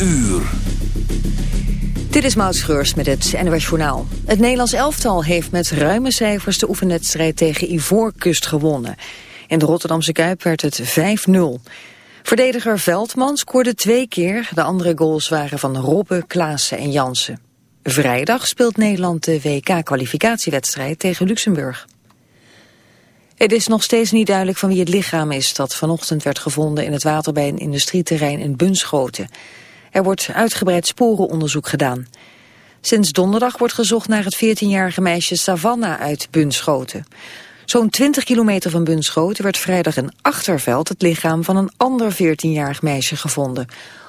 uur. Dit is Maud Schreurs met het NOS Journaal. Het Nederlands elftal heeft met ruime cijfers de oefenwedstrijd tegen Ivoorkust gewonnen. In de Rotterdamse Kuip werd het 5-0. Verdediger Veldman scoorde twee keer. De andere goals waren van Robbe, Klaassen en Jansen. Vrijdag speelt Nederland de WK-kwalificatiewedstrijd tegen Luxemburg. Het is nog steeds niet duidelijk van wie het lichaam is dat vanochtend werd gevonden in het water bij een industrieterrein in Bunschoten. Er wordt uitgebreid sporenonderzoek gedaan. Sinds donderdag wordt gezocht naar het 14-jarige meisje Savannah uit Bunschoten. Zo'n 20 kilometer van Bunschoten werd vrijdag in Achterveld het lichaam van een ander 14-jarig meisje gevonden.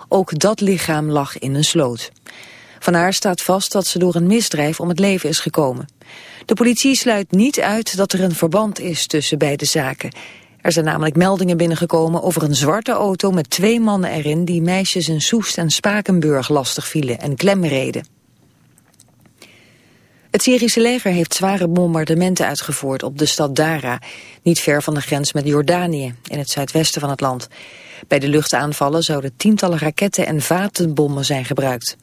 Ook dat lichaam lag in een sloot. Van haar staat vast dat ze door een misdrijf om het leven is gekomen. De politie sluit niet uit dat er een verband is tussen beide zaken. Er zijn namelijk meldingen binnengekomen over een zwarte auto met twee mannen erin die meisjes in Soest en Spakenburg lastig vielen en klemreden. Het Syrische leger heeft zware bombardementen uitgevoerd op de stad Dara, niet ver van de grens met Jordanië, in het zuidwesten van het land. Bij de luchtaanvallen zouden tientallen raketten en vatenbommen zijn gebruikt.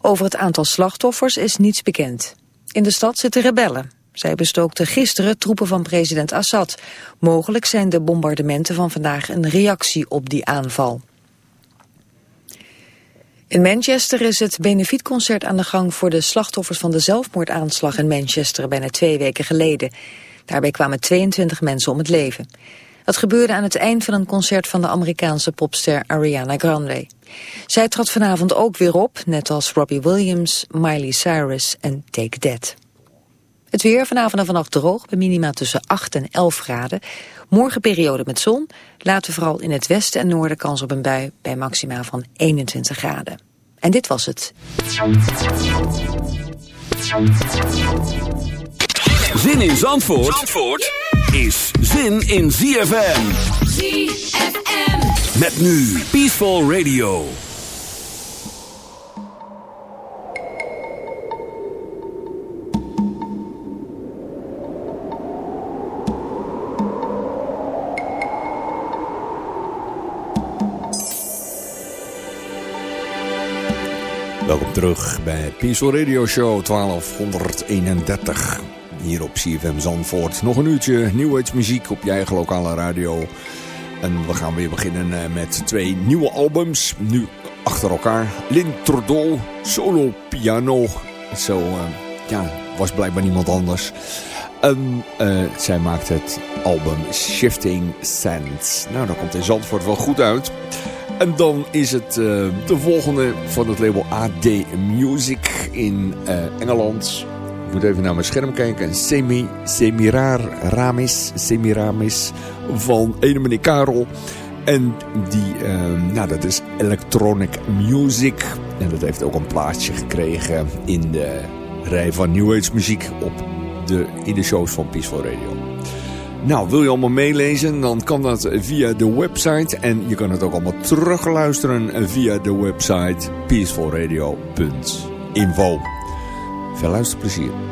Over het aantal slachtoffers is niets bekend. In de stad zitten rebellen. Zij bestookten gisteren troepen van president Assad. Mogelijk zijn de bombardementen van vandaag een reactie op die aanval. In Manchester is het benefietconcert aan de gang voor de slachtoffers van de zelfmoordaanslag in Manchester bijna twee weken geleden. Daarbij kwamen 22 mensen om het leven. Dat gebeurde aan het eind van een concert van de Amerikaanse popster Ariana Grande. Zij trad vanavond ook weer op, net als Robbie Williams, Miley Cyrus en Take That. Het weer vanavond en vannacht droog, bij minima tussen 8 en 11 graden. Morgen periode met zon, later vooral in het westen en noorden kans op een bui bij maxima van 21 graden. En dit was het. Zin in Zandvoort, Zandvoort is zin in ZFM. ZFM. Met nu Peaceful Radio. Welkom terug bij Peaceful Radio Show 1231. Hier op CFM Zandvoort. Nog een uurtje New muziek op je eigen lokale radio. En we gaan weer beginnen eh, met twee nieuwe albums. Nu achter elkaar. L'Introdol, solo piano. Zo, uh, ja, was blijkbaar niemand anders. En uh, zij maakt het album Shifting Sands. Nou, dat komt in Zandvoort wel goed uit. En dan is het uh, de volgende van het label AD Music in uh, Engeland. Ik moet even naar mijn scherm kijken. Semi, Ramis, Semiramis van ene meneer Karel. En die, uh, nou dat is Electronic Music. En dat heeft ook een plaatsje gekregen in de rij van New Age muziek op de, in de shows van Peaceful Radio. Nou, wil je allemaal meelezen, dan kan dat via de website. En je kan het ook allemaal terugluisteren via de website peacefulradio.info. Veel luisterplezier.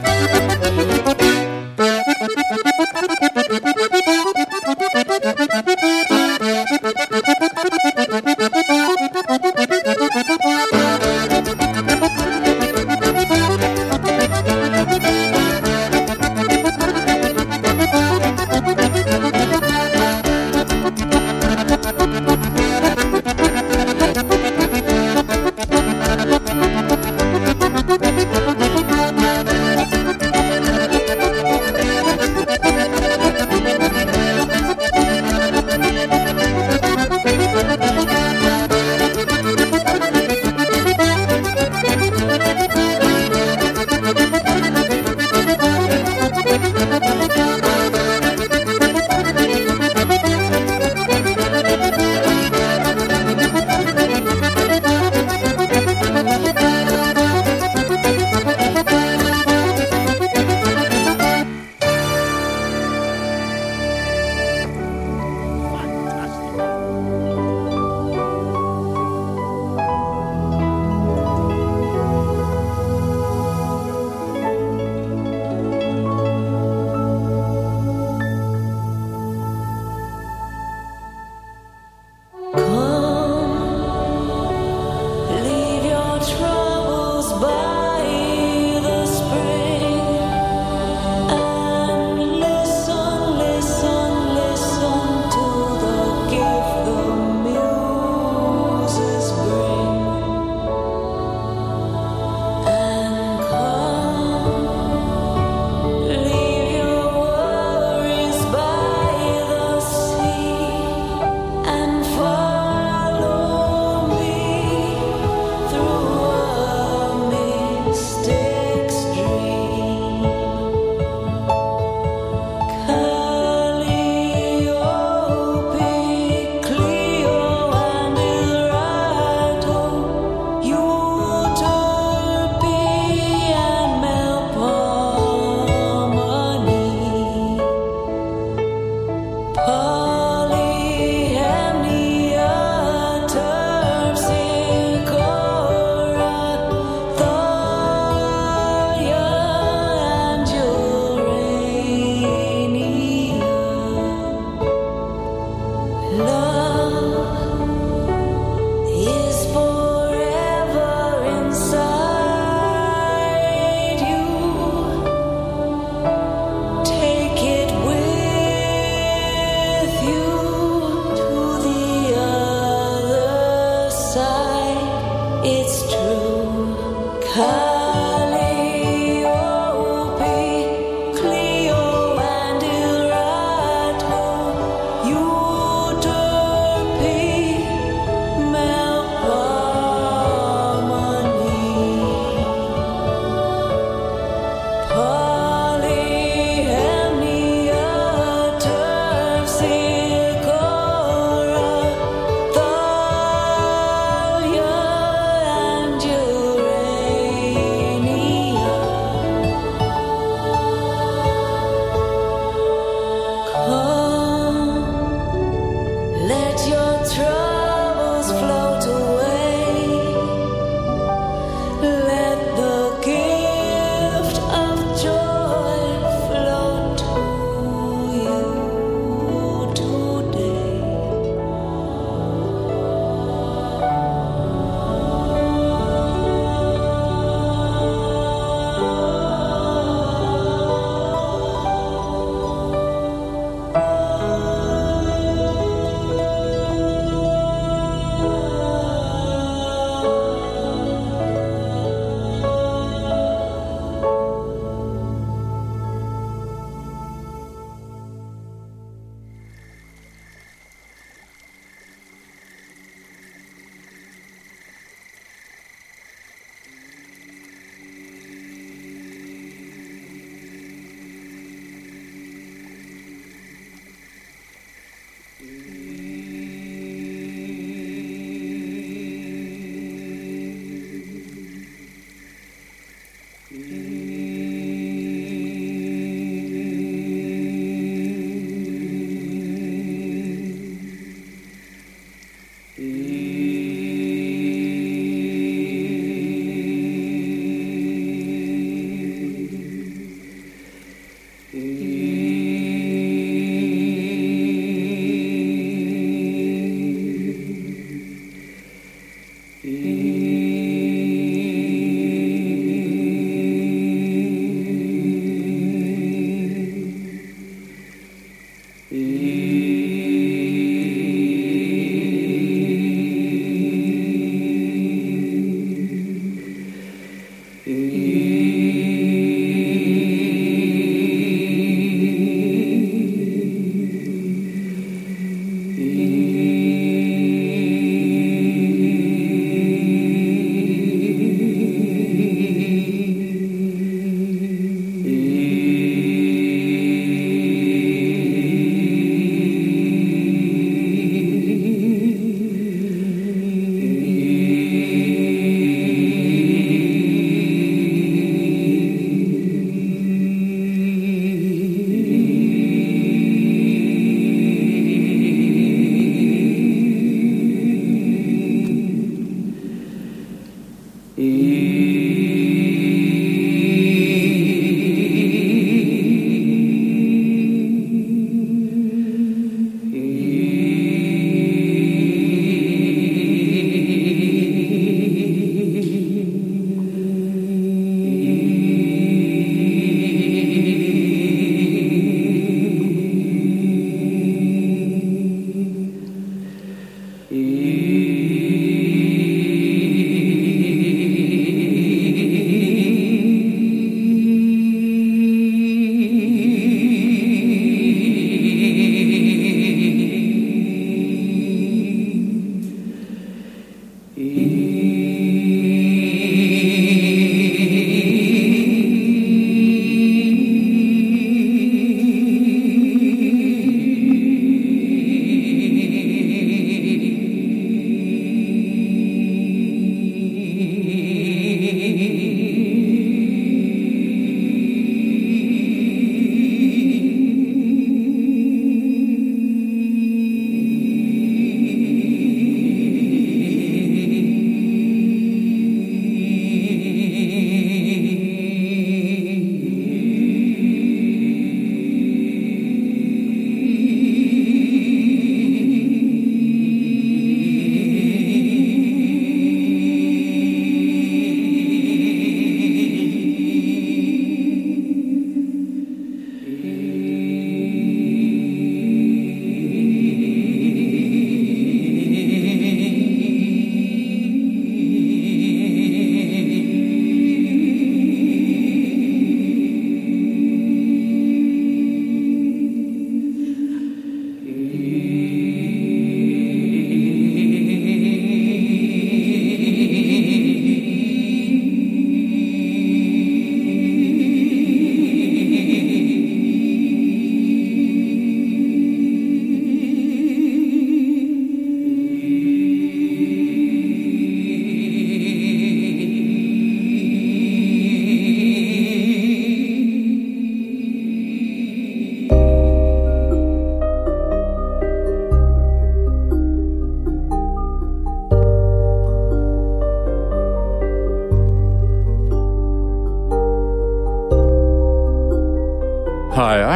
Música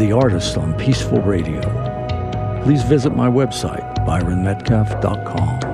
the artists on Peaceful Radio. Please visit my website, byronmetcalf.com.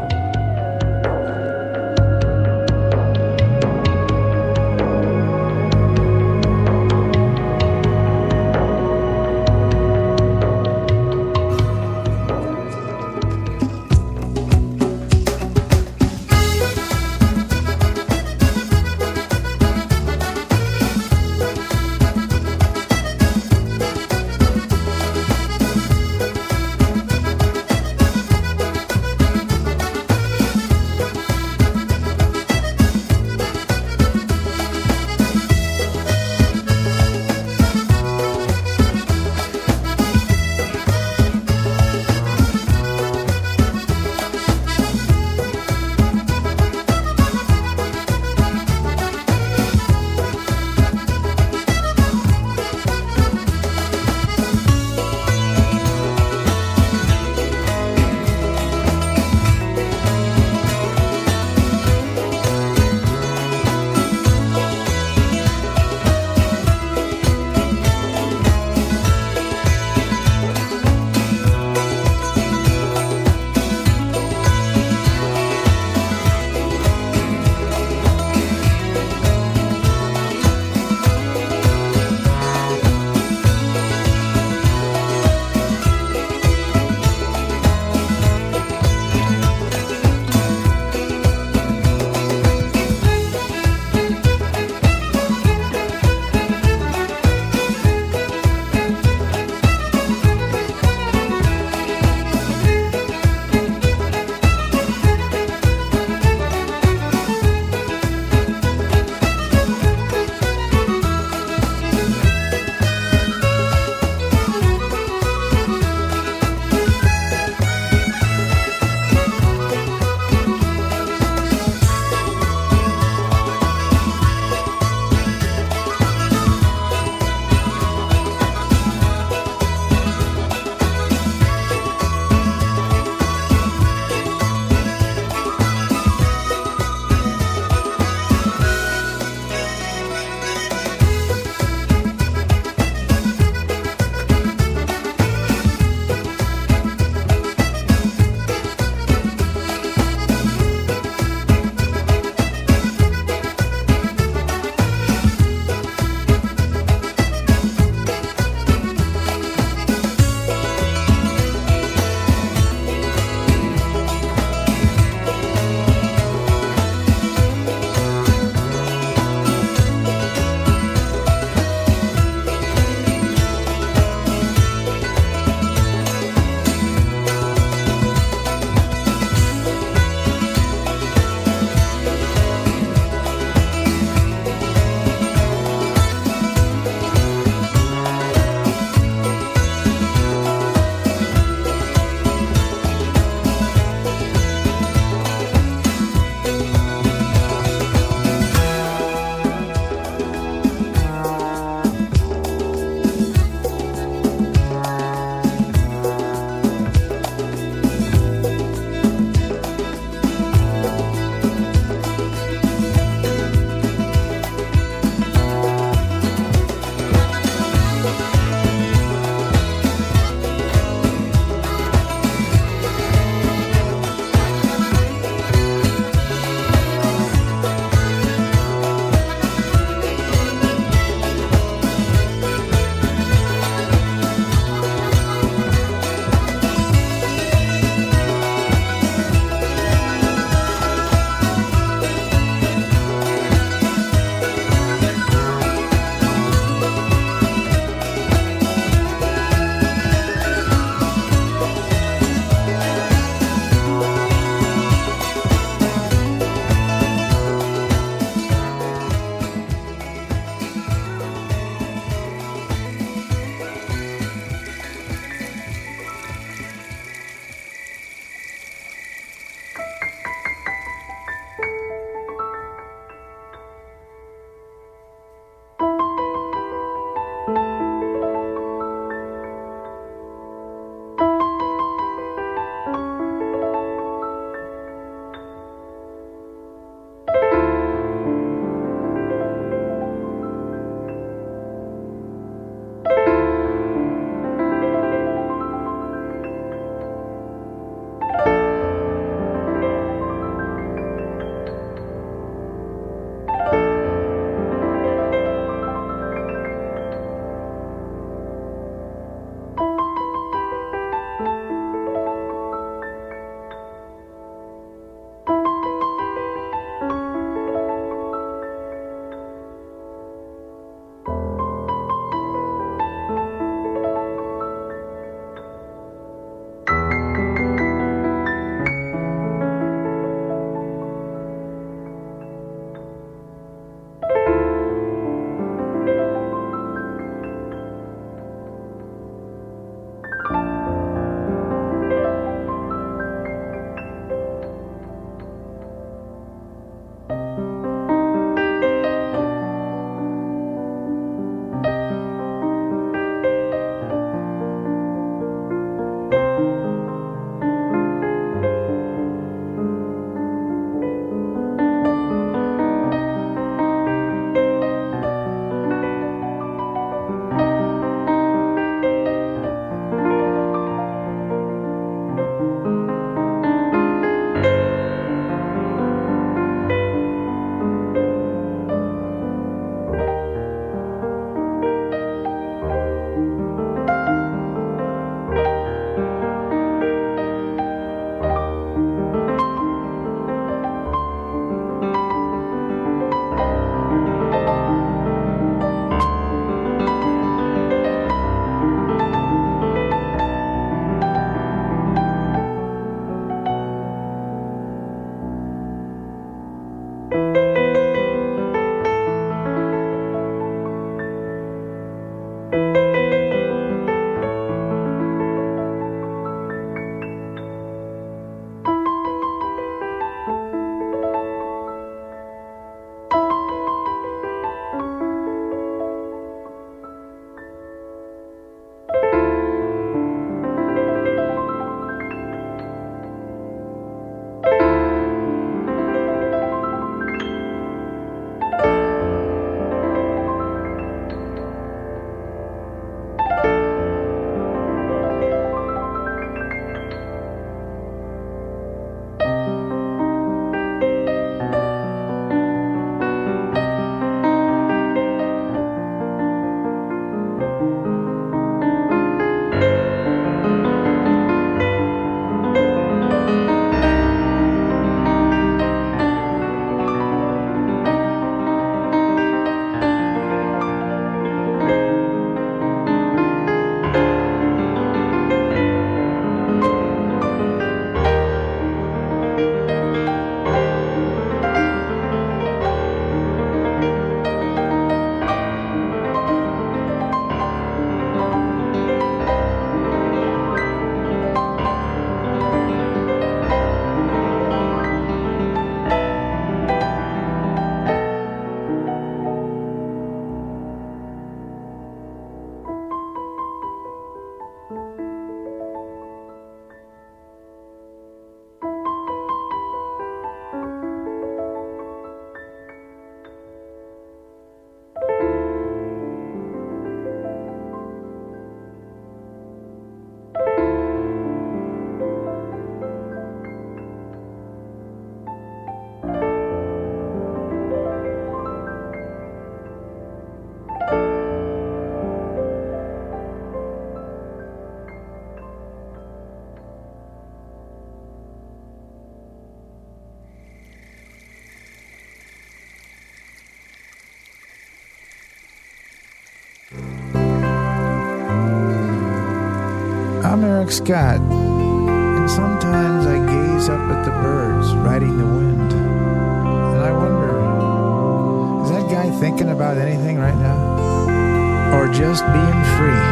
Eric Scott, and sometimes I gaze up at the birds riding the wind, and I wonder, is that guy thinking about anything right now? Or just being free?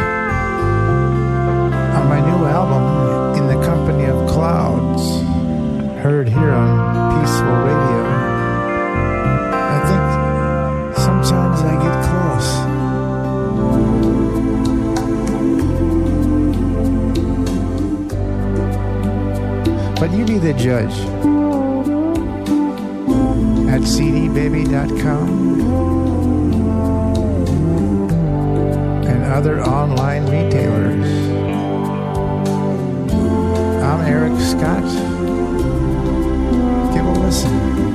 On my new album, In the Company of Clouds, heard here on Peaceful Radio, But you be the judge. At cdbaby.com and other online retailers. I'm Eric Scott. Give a listen.